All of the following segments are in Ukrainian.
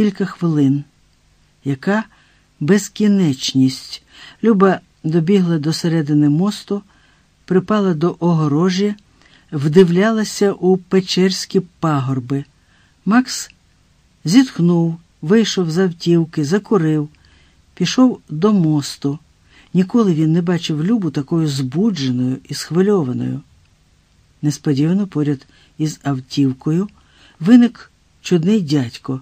кілька хвилин. Яка безкінечність. Люба добігла до середини мосту, припала до огорожі, вдивлялася у печерські пагорби. Макс зітхнув, вийшов з автівки, закурив, пішов до мосту. Ніколи він не бачив Любу такою збудженою і схвильованою. Несподівано поряд із автівкою виник чудний дядько.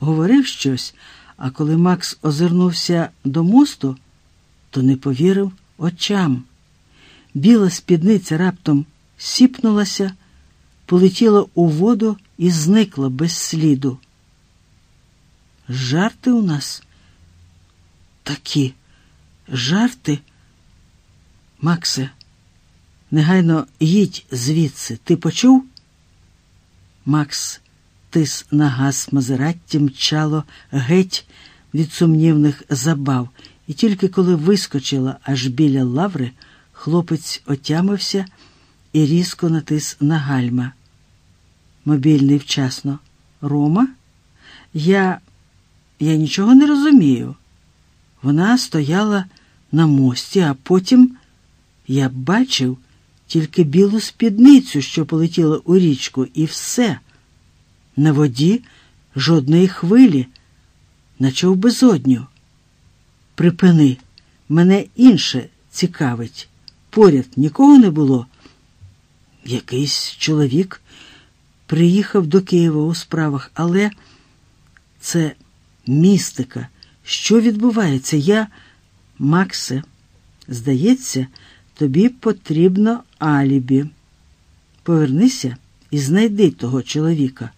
Говорив щось, а коли Макс озирнувся до мосту, то не повірив очам. Біла спідниця раптом сіпнулася, полетіла у воду і зникла без сліду. Жарти у нас такі, жарти. Максе, негайно їдь звідси. Ти почув? Макс тис на газ Мазератті мчало геть від сумнівних забав, і тільки коли вискочила аж біля лаври, хлопець отямився і різко натис на гальма. Мобільний вчасно. Рома? Я Я нічого не розумію. Вона стояла на мості, а потім я бачив тільки білу спідницю, що полетіла у річку, і все. На воді жодної хвилі, наче в безодню. Припини, мене інше цікавить. Поряд нікого не було. Якийсь чоловік приїхав до Києва у справах, але це містика. Що відбувається? Я, Максе, здається, тобі потрібно алібі. Повернися і знайди того чоловіка.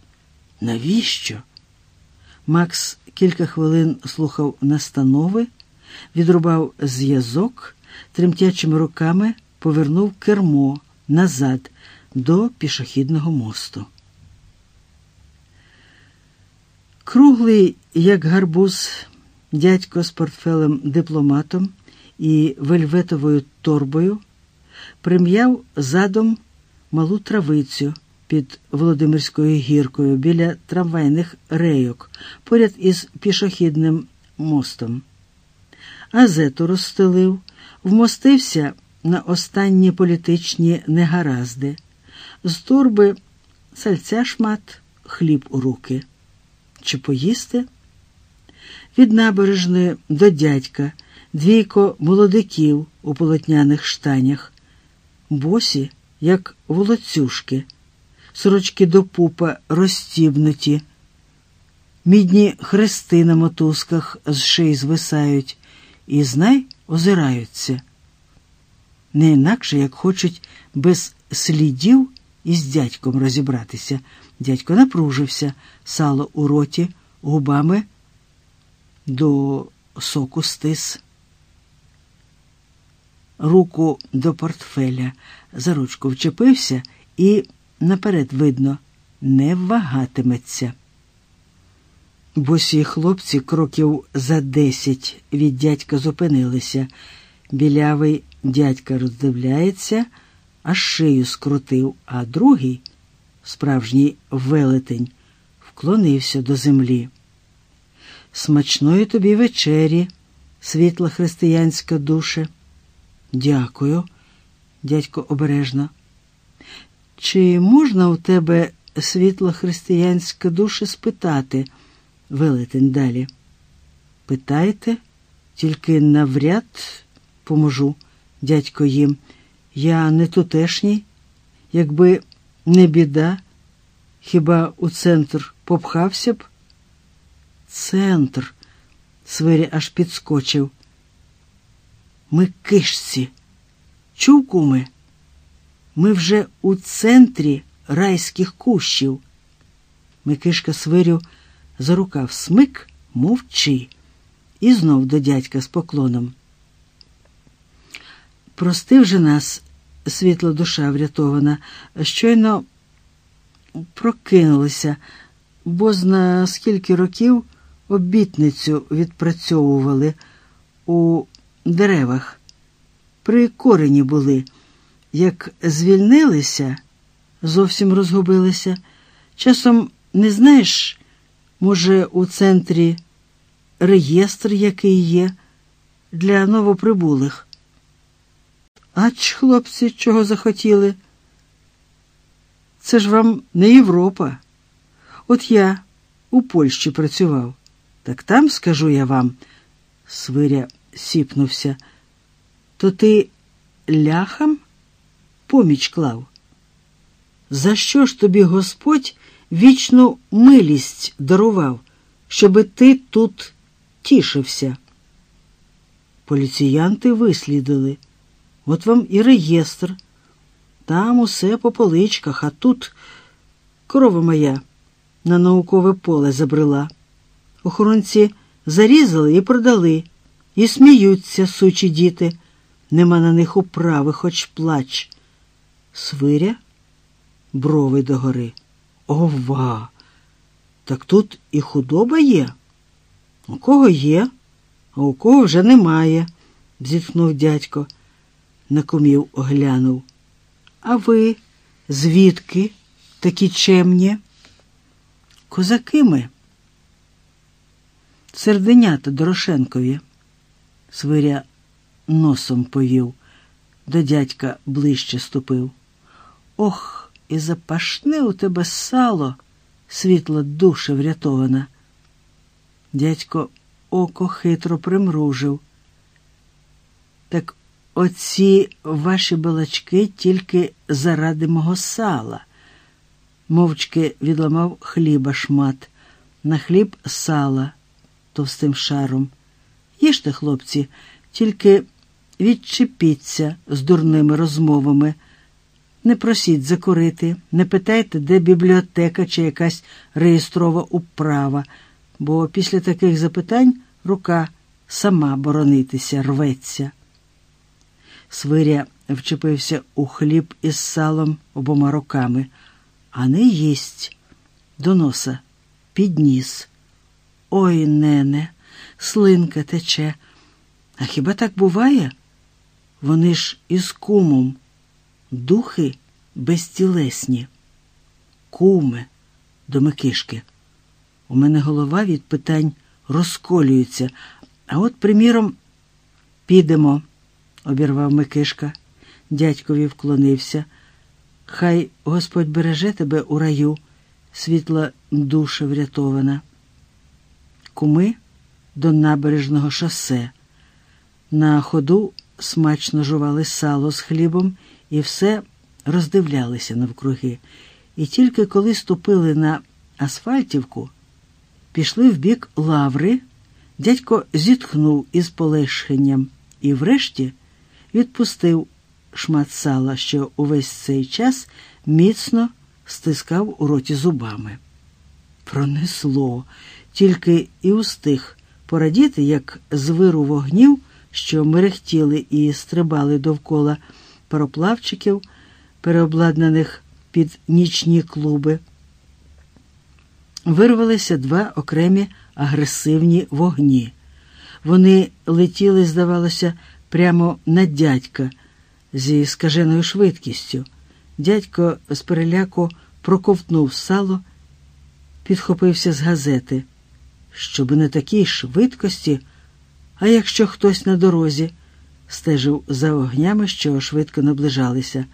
Навіщо? Макс кілька хвилин слухав настанови, відрубав зв'язок, тремтячими руками повернув кермо назад до пішохідного мосту. Круглий, як гарбуз, дядько з портфелем дипломатом і вельветовою торбою прим'яв задом малу травицю під Володимирською гіркою біля трамвайних рейок, поряд із пішохідним мостом. Азету розстелив, вмостився на останні політичні негаразди, з торби сальця шмат, хліб у руки. Чи поїсти? Від набережної до дядька двійко молодиків у полотняних штанях, босі, як волоцюжки сорочки до пупа розстібнуті, мідні хрести на мотузках з шиї звисають, і знай озираються. Не інакше, як хочуть без слідів із дядьком розібратися. Дядько напружився, сало у роті, губами до соку стис. Руку до портфеля за ручку вчепився і наперед видно, не вагатиметься. Босі хлопці кроків за десять від дядька зупинилися. Білявий дядька роздивляється, аж шию скрутив, а другий, справжній велетень, вклонився до землі. Смачної тобі вечері, світла християнська душе. Дякую, дядько обережно. Чи можна у тебе світла християнська душа спитати, велетень далі? Питайте, тільки навряд поможу, дядько їм. Я не тутешній, якби не біда, хіба у центр попхався б? Центр, свирі аж підскочив. Ми кишці. Чув, куми? Ми вже у центрі райських кущів. Микишка свирю за рукав смик, мовчи, і знов до дядька з поклоном. Прости вже нас, світла душа врятована, щойно прокинулися, бо зна скільки років обітницю відпрацьовували у деревах. При корені були. Як звільнилися, зовсім розгубилися. Часом не знаєш, Може, у центрі реєстр який є для новоприбулих? Ач, хлопці, чого захотіли? Це ж вам не Європа. От я у Польщі працював. Так там, скажу я вам, Свиря сіпнувся, то ти ляхам поміч клав? За що ж тобі Господь вічну милість дарував, щоби ти тут тішився? Поліціянти вислідили. От вам і реєстр. Там усе по поличках, а тут корова моя на наукове поле забрела. Охоронці зарізали і продали, і сміються, сучі діти. Нема на них управи, хоч плач. Свиря, брови догори. Ова! Так тут і худоба є. У кого є, а у кого вже немає, зітхнув дядько. На комів оглянув. А ви звідки такі чемні? Козаки ми. Серденята Дорошенкові. Свиря носом повів, до дядька ближче ступив. Ох, і запашне у тебе сало, світла душа врятована. Дядько око хитро примружив. Так оці ваші балачки тільки заради мого сала. Мовчки відламав хліба шмат, на хліб сала товстим шаром. Їжте, хлопці, тільки відчепіться з дурними розмовами. Не просіть закурити, не питайте, де бібліотека чи якась реєстрова управа, бо після таких запитань рука сама боронитися рветься. Свиря вчепився у хліб із салом обома руками, а не їсть до носа підніс. Ой, нене, слинка тече. А хіба так буває? Вони ж із кумом, духи безтілесні. Куме, до Микишки. У мене голова від питань розколюється. А от, приміром, підемо, обірвав Микишка. Дядькові вклонився. Хай Господь береже тебе у раю, світла душа врятована. Куми до набережного шосе. На ходу смачно жували сало з хлібом і все роздивлялися навкруги. І тільки коли ступили на асфальтівку, пішли в бік лаври, дядько зітхнув із полегшенням і, врешті, відпустив шмат сала, що увесь цей час міцно стискав у роті зубами. Пронесло, тільки і устиг порадіти, як з виру вогнів, що мерехтіли і стрибали довкола пароплавчиків, переобладнаних під нічні клуби. Вирвалися два окремі агресивні вогні. Вони летіли, здавалося, прямо на дядька зі скаженою швидкістю. Дядько з переляку проковтнув сало, підхопився з газети. Щоб не такій швидкості, а якщо хтось на дорозі, стежив за огнями, що швидко наближалися.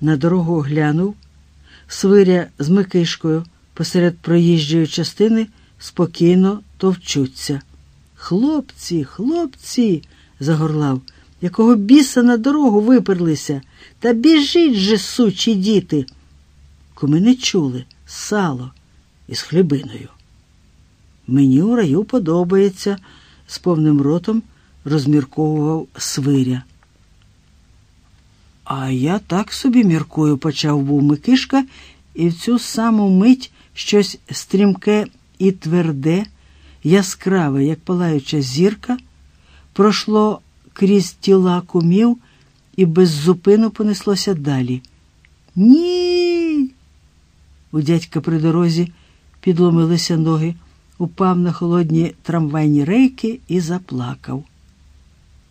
На дорогу оглянув, свиря з Микишкою посеред проїжджої частини спокійно товчуться. Хлопці, хлопці, загорлав, якого біса на дорогу виперлися, та біжіть же, сучі діти. Куми не чули сало із хлібиною. Мені у раю подобається, з повним ротом розмірковував свиря. А я так собі міркую, почав був Микишка, і в цю саму мить щось стрімке і тверде, яскраве, як палаюча зірка, пройшло крізь тіла кумів і без зупину понеслося далі. Ні. У дядька при дорозі підломилися ноги, упав на холодні трамвайні рейки і заплакав.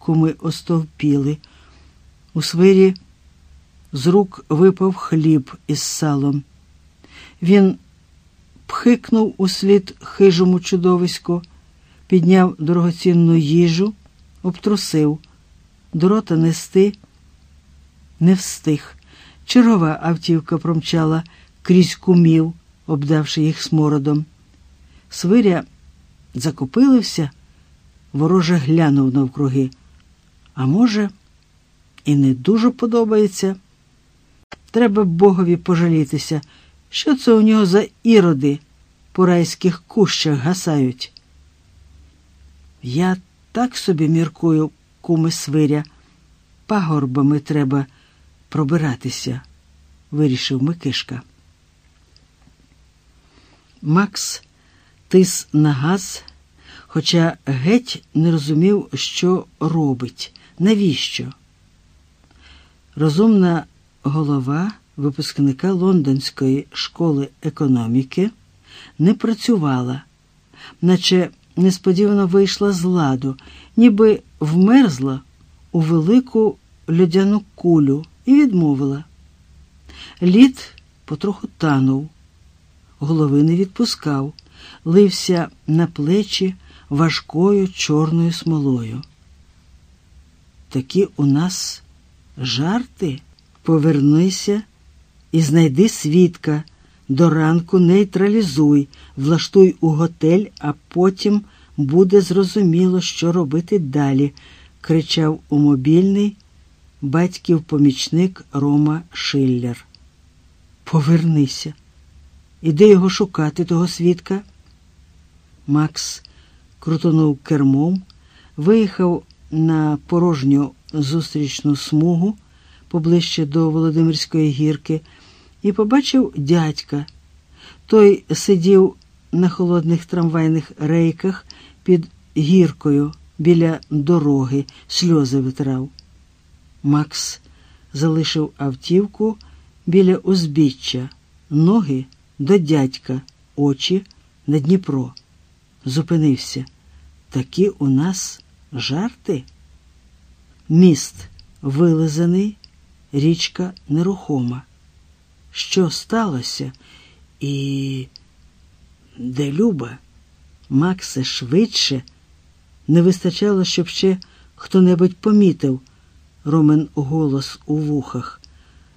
Куми остовпіли. У свирі з рук випав хліб із салом. Він пхикнув услід хижому чудовиську, підняв дорогоцінну їжу, обтрусив, до рота нести не встиг. Чергова автівка промчала крізь кумів, обдавши їх смородом. Свиря закопилився, вороже глянув навкруги. А може, і не дуже подобається. Треба Богові пожалітися, що це у нього за іроди по райських кущах гасають. Я так собі міркую, куми свиря, пагорбами треба пробиратися, вирішив Микишка. Макс тис на газ, хоча геть не розумів, що робить, навіщо. Розумна голова випускника Лондонської школи економіки не працювала, наче несподівано вийшла з ладу, ніби вмерзла у велику льодяну кулю і відмовила. Лід потроху танув, голови не відпускав, лився на плечі важкою чорною смолою. Такі у нас жарти. Повернися і знайди свідка. До ранку нейтралізуй, влаштуй у готель, а потім буде зрозуміло, що робити далі, кричав у мобільний батьків помічник Рома Шиллер. Повернися. Іди його шукати, того свідка. Макс крутонув кермом, виїхав на порожню зустрічну смугу поближче до Володимирської гірки і побачив дядька. Той сидів на холодних трамвайних рейках під гіркою біля дороги, сльози витрав. Макс залишив автівку біля узбіччя, ноги до дядька, очі на Дніпро. Зупинився. Такі у нас жарти. Міст вилизаний, річка нерухома. Що сталося? І де Люба? Максе швидше не вистачало, щоб ще хто-небудь помітив Ромен голос у вухах,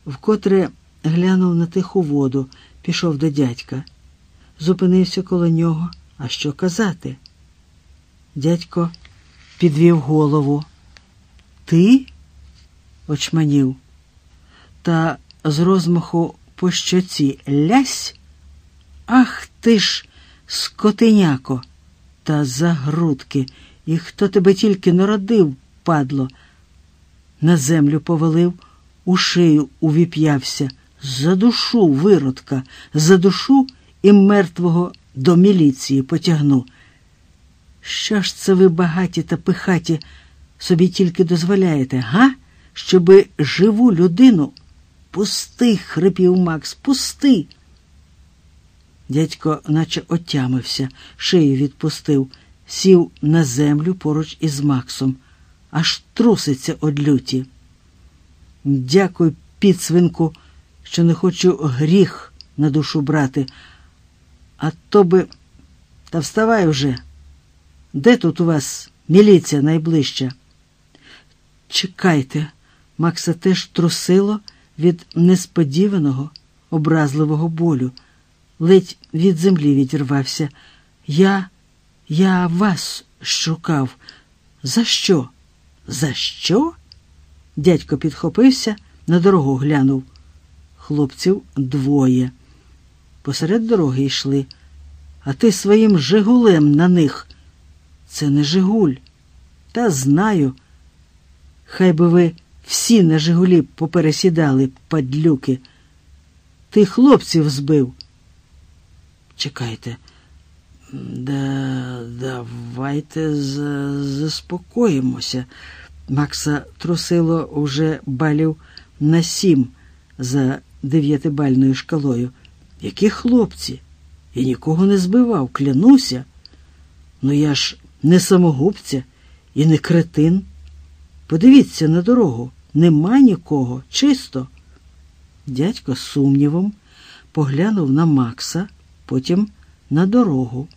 вкотре глянув на тиху воду, пішов до дядька, зупинився коло нього. А що казати? Дядько підвів голову. Ти? очманів, та з розмаху по щоці лясь. Ах ти ж, скотиняко, та за грудки, і хто тебе тільки народив, падло. На землю повалив, у шию увіп'явся. За душу виродка, за душу і мертвого до міліції потягну. Що ж це ви багаті та пихаті собі тільки дозволяєте, га? Щоби живу людину пусти, хрипів Макс, пусти. Дядько наче отямився, шию відпустив, сів на землю поруч із Максом, аж труситься од люті. Дякую, підсвинку, що не хочу гріх на душу брати. А то би. Та вставай вже. Де тут у вас міліція найближча? Чекайте, Макса теж трусило від несподіваного, образливого болю, ледь від землі відірвався. Я, я вас шукав. За що? За що? Дядько підхопився, на дорогу глянув. Хлопців двоє. Посеред дороги йшли, а ти своїм Жигулем на них. Це не Жигуль. Та знаю. Хай би ви всі на Жигулі попересідали, падлюки. Ти хлопців збив. Чекайте, да, давайте заспокоїмося. Макса трусило уже балів на сім за дев'ятибальною шкалою. Які хлопці? Я нікого не збивав, клянуся. Ну я ж не самогубця і не кретин. Подивіться на дорогу, нема нікого, чисто. Дядько сумнівом поглянув на Макса, потім на дорогу.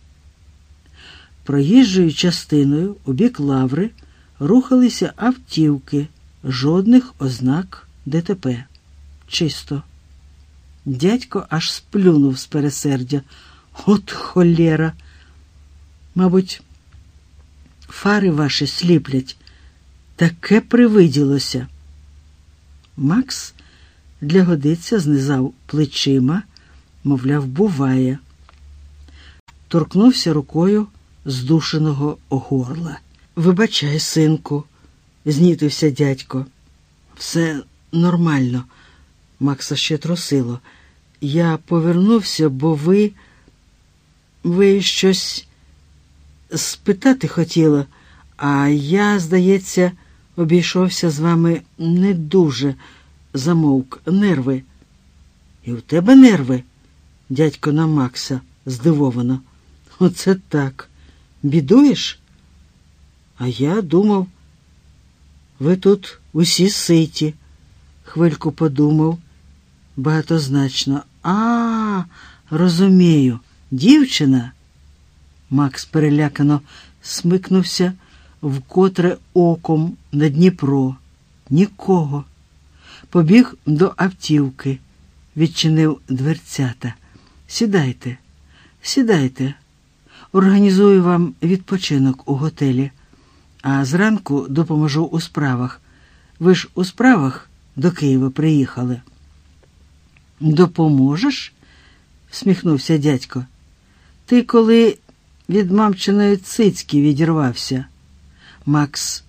Проїжджою частиною у бік лаври рухалися автівки, жодних ознак ДТП. Чисто. Дядько аж сплюнув з пересердя. От холєра. Мабуть, фари ваші сліплять. Таке привиділося. Макс для годиця знизав плечима, мовляв, буває. Торкнувся рукою здушеного горла. Вибачай, синку, знітився дядько. Все нормально, Макса ще трусило. Я повернувся, бо ви. Ви щось спитати хотіла, а я, здається, обійшовся з вами не дуже замовк нерви. І у тебе нерви, дядько на Макса, здивовано. Оце так. Бідуєш? А я думав, ви тут усі ситі. Хвильку подумав багатозначно. А, розумію, дівчина. Макс перелякано смикнувся вкотре оком на Дніпро. Нікого. Побіг до автівки, відчинив дверцята. Сідайте, сідайте, організую вам відпочинок у готелі, а зранку допоможу у справах. Ви ж у справах до Києва приїхали. Допоможеш? всміхнувся дядько. Ти коли від мамчиної цицьки відірвався? Макс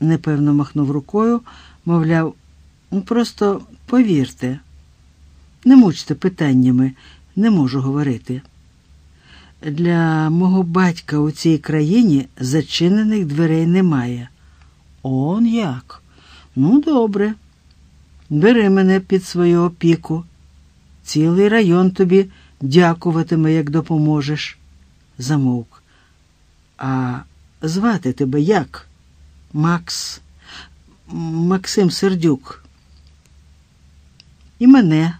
непевно махнув рукою, мовляв, «Ну, просто повірте, не мучте питаннями, не можу говорити. Для мого батька у цій країні зачинених дверей немає. Он як? Ну, добре. Бери мене під свою опіку. Цілий район тобі дякуватиме, як допоможеш. Замовк. А звати тебе як? Макс, Максим Сердюк. І мене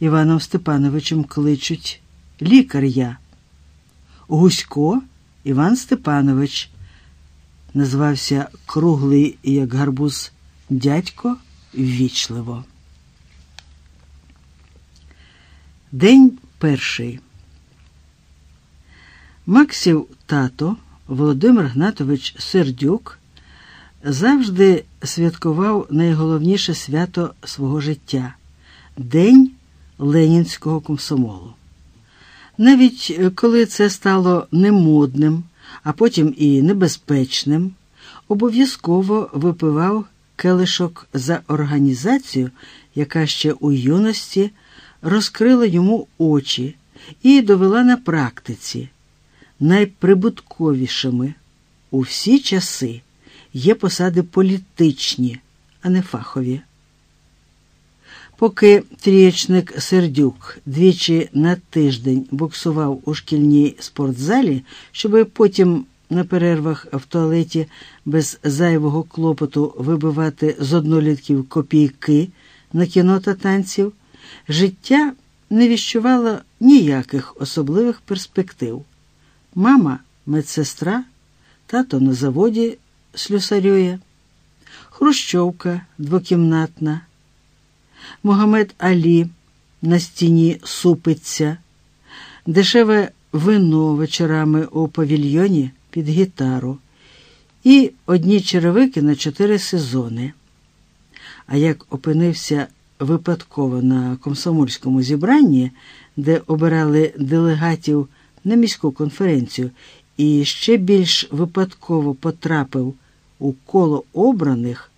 Іваном Степановичем кличуть. Лікар я. Гусько Іван Степанович. Назвався круглий, як гарбуз, дядько ввічливо. День перший. Максів тато Володимир Гнатович Сердюк завжди святкував найголовніше свято свого життя День Ленінського комсомолу. Навіть е, коли це стало немодним, а потім і небезпечним, обов'язково випивав келишок за організацію, яка ще у юності розкрила йому очі і довела на практиці. Найприбутковішими у всі часи є посади політичні, а не фахові. Поки трієчник Сердюк двічі на тиждень боксував у шкільній спортзалі, щоб потім на перервах в туалеті без зайвого клопоту вибивати з однолітків копійки на кіно та танців, життя не віщувало ніяких особливих перспектив. Мама медсестра, тато на заводі слюсарює, хрущовка двокімнатна. Могамед Алі на стіні супиться, дешеве вино вечорами у павільйоні під гітару і одні черевики на чотири сезони. А як опинився випадково на комсомольському зібранні, де обирали делегатів на міську конференцію, і ще більш випадково потрапив у коло обраних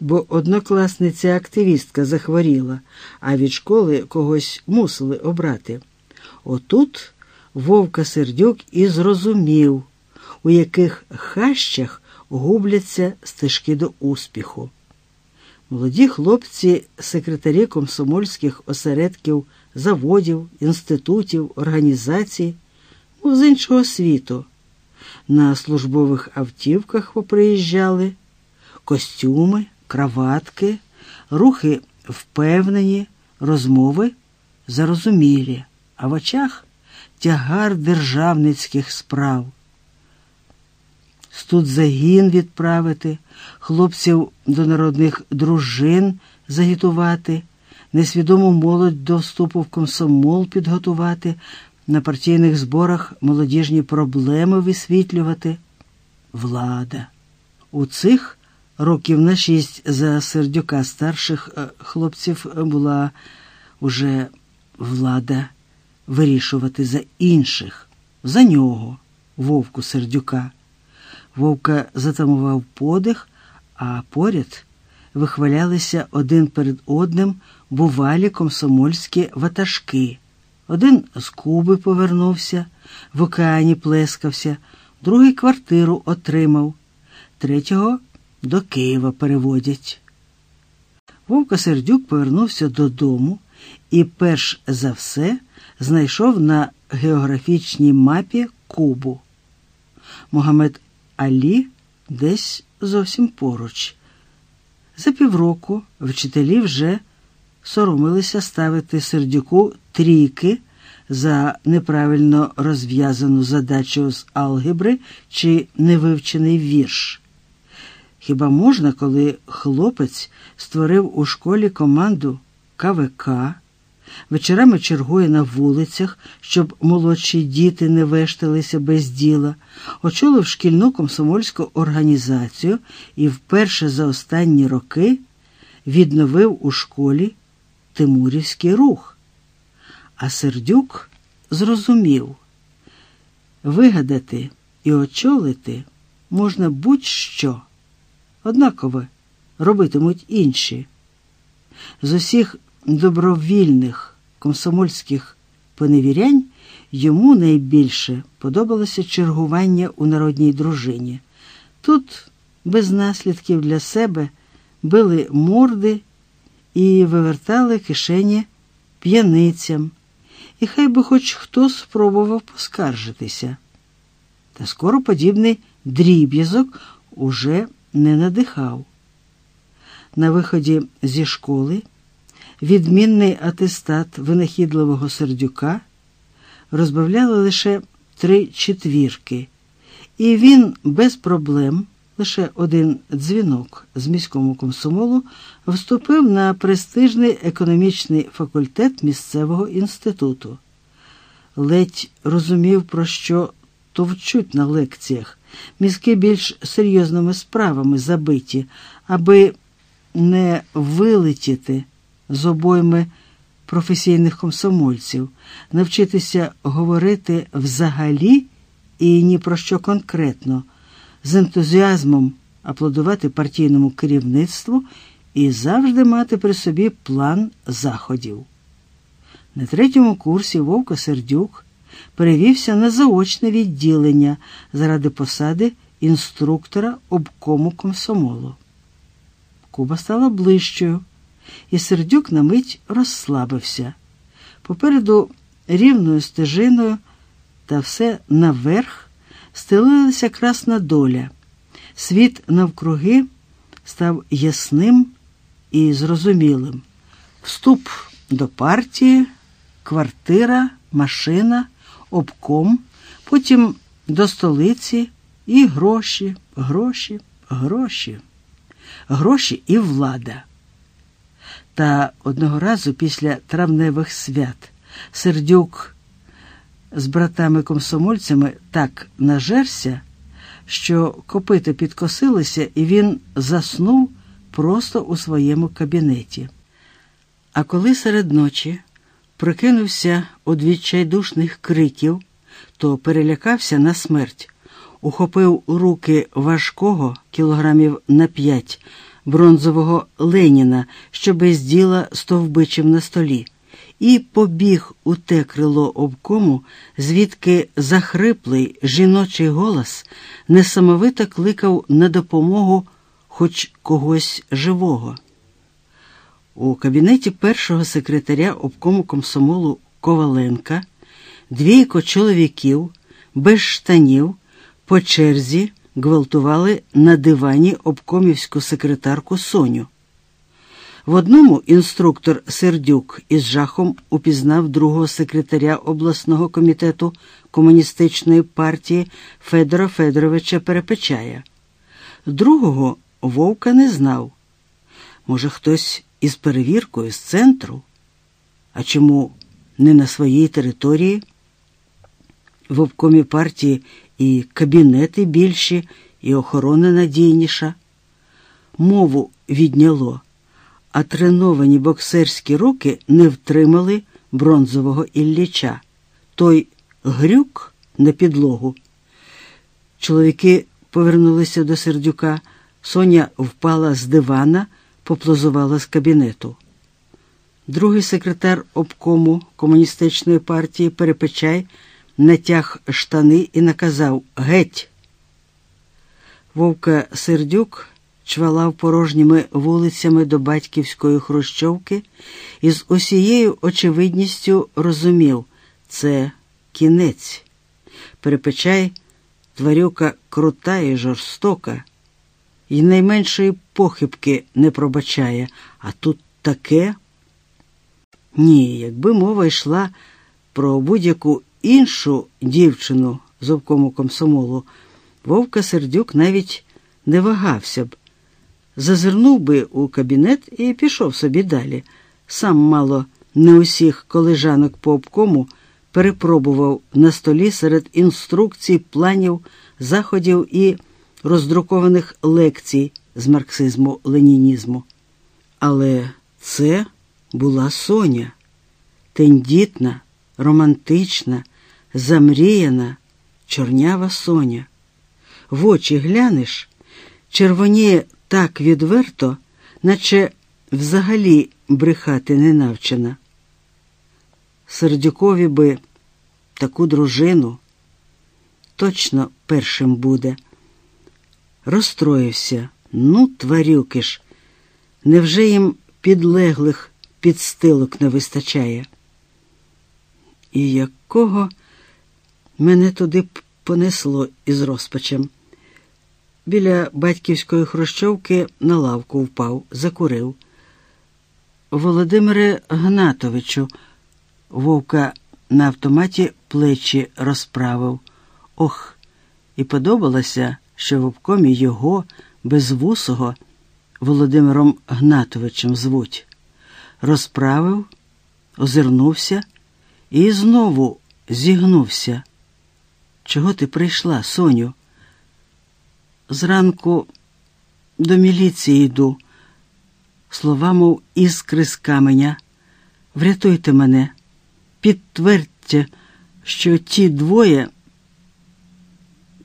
бо однокласниця активістка захворіла, а від школи когось мусили обрати. Отут Вовка Сердюк і зрозумів, у яких хащах губляться стежки до успіху. Молоді хлопці, секретарі комсомольських осередків, заводів, інститутів, організацій, ну, з іншого світу. На службових автівках поприїжджали, костюми краватки, рухи впевнені, розмови зарозумілі, а в очах тягар державницьких справ. Тут загін відправити, хлопців до народних дружин загітувати, несвідому молодь до вступу в комсомол підготувати, на партійних зборах молодіжні проблеми висвітлювати. Влада. У цих років на шість за сердюка старших е, хлопців була уже влада вирішувати за інших, за нього, вовку сердюка. Вовка затамував подих, а поряд вихвалялися один перед одним бувалі комсомольські ватажки. Один з Куби повернувся, в океані плескався, другий квартиру отримав, третього до Києва переводять. Вовка Сердюк повернувся додому і перш за все знайшов на географічній мапі Кубу. Могамед Алі десь зовсім поруч. За півроку вчителі вже соромилися ставити сердюку трійки за неправильно розв'язану задачу з алгебри чи невивчений вірш. Хіба можна, коли хлопець створив у школі команду КВК? Вечорами чергує на вулицях, щоб молодші діти не вешталися без діла, очолив шкільну комсомольську організацію і вперше за останні роки відновив у школі Тимурівський рух. А Сердюк зрозумів вигадати і очолити можна будь-що, однаково робитимуть інші. З усіх добровільних комсомольських поневірянь йому найбільше подобалося чергування у народній дружині. Тут, без наслідків для себе, били морди і вивертали кишені п'яницям, і хай би хоч хто спробував поскаржитися. Та скоро подібний дріб'язок уже не надихав. На виході зі школи відмінний атестат винахідливого сердюка розбавляли лише три четвірки, і він без проблем, лише один дзвінок з міському комсомолу, вступив на престижний економічний факультет місцевого інституту. Ледь розумів, про що товчуть на лекціях, мізки більш серйозними справами забиті, аби не вилетіти з обойми професійних комсомольців, навчитися говорити взагалі і ні про що конкретно, з ентузіазмом аплодувати партійному керівництву і завжди мати при собі план заходів. На третьому курсі Вовка Сердюк перевівся на заочне відділення заради посади інструктора обкому комсомолу. Куба стала ближчою і сердюк на мить розслабився. Попереду рівною стежиною та все наверх стелилася красна доля. Світ навкруги став ясним і зрозумілим. Вступ до партії, квартира, машина, обком, потім до столиці і гроші, гроші, гроші, гроші і влада. Та одного разу після травневих свят сердюк з братами-комсомольцями так нажерся, що копити підкосилися, і він заснув просто у своєму кабінеті. А коли серед ночі прокинувся од відчайдушних криків, то перелякався на смерть, ухопив руки важкого кілограмів на п'ять бронзового Леніна, що без діла стовбичив на столі, і побіг у те крило обкому, звідки захриплий жіночий голос несамовито кликав на допомогу хоч когось живого. У кабінеті першого секретаря обкому комсомолу Коваленка двійко чоловіків без штанів по черзі гвалтували на дивані обкомівську секретарку Соню. В одному інструктор Сердюк із жахом упізнав другого секретаря обласного комітету комуністичної партії Федора Федоровича Перепечая. Другого вовка не знав. Може, хтось із перевіркою з центру? А чому не на своїй території? В обкомі партії і кабінети більші, і охорона надійніша. Мову відняло а треновані боксерські руки не втримали бронзового Ілліча. Той грюк на підлогу. Чоловіки повернулися до сердюка. Соня впала з дивана, поплазувала з кабінету. Другий секретар обкому комуністичної партії Перепечай натяг штани і наказав Геть. Вовка Сердюк чвалав порожніми вулицями до батьківської хрущовки і з усією очевидністю розумів це кінець. Перепечай тварюка крута і жорстока, і найменшої похибки не пробачає, а тут таке. Ні, якби мова йшла про будь-яку іншу дівчину з обкому комсомолу, Вовка Сердюк навіть не вагався б, зазирнув би у кабінет і пішов собі далі. Сам мало не усіх колежанок по обкому перепробував на столі серед інструкцій, планів, заходів і роздрукованих лекцій з марксизму ленінізму. Але це була Соня, тендітна, романтична, замріяна, чорнява Соня. В очі глянеш, червоніє так відверто, наче взагалі брехати не навчена. Сердюкові би таку дружину точно першим буде. Розстроївся, ну, тварюки ж, невже їм підлеглих підстилок не вистачає? І якого мене туди понесло із розпачем? Біля батьківської хрущовки на лавку впав, закурив. Володимире Гнатовичу, вовка на автоматі плечі розправив. Ох, і подобалося, що в обкомі його, безвусого, Володимиром Гнатовичем звуть. Розправив, озирнувся і знову зігнувся. Чого ти прийшла, Соню? Зранку до міліції йду, слова, мов іскри з каменя. Врятуйте мене, підтвердьте, що ті двоє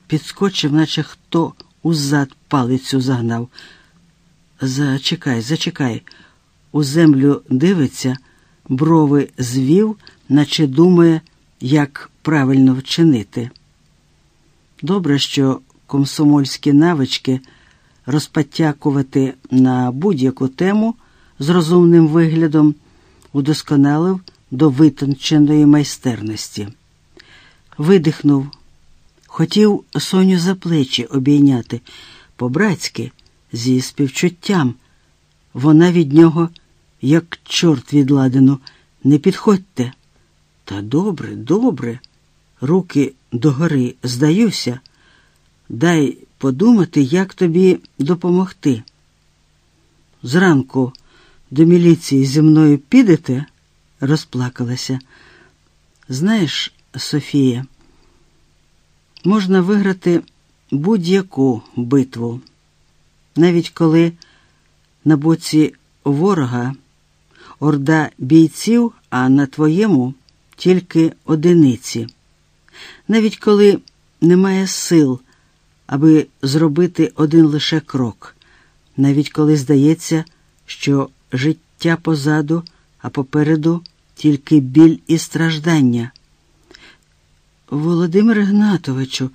підскочив, наче хто узад палицю загнав. Зачекай, зачекай, у землю дивиться, брови звів, наче думає, як правильно вчинити. Добре, що комсомольські навички розпотякувати на будь-яку тему з розумним виглядом удосконалив до витонченої майстерності. Видихнув, хотів Соню за плечі обійняти по-братськи, зі співчуттям. Вона від нього, як чорт від ладину, не підходьте. Та добре, добре, руки догори здаюся. Дай подумати, як тобі допомогти. Зранку до міліції зі мною підете, розплакалася. Знаєш, Софія, можна виграти будь-яку битву, навіть коли на боці ворога орда бійців, а на твоєму тільки одиниці, навіть коли немає сил аби зробити один лише крок, навіть коли здається, що життя позаду, а попереду тільки біль і страждання. Володимир Гнатовичу,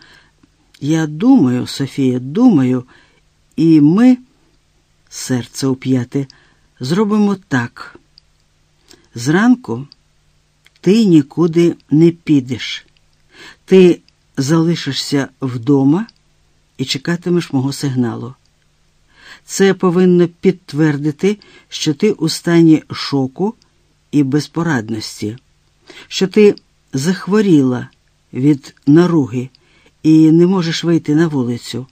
я думаю, Софія, думаю, і ми, серце уп'яте, зробимо так. Зранку ти нікуди не підеш, ти залишишся вдома і чекатимеш мого сигналу. Це повинно підтвердити, що ти у стані шоку і безпорадності, що ти захворіла від наруги і не можеш вийти на вулицю.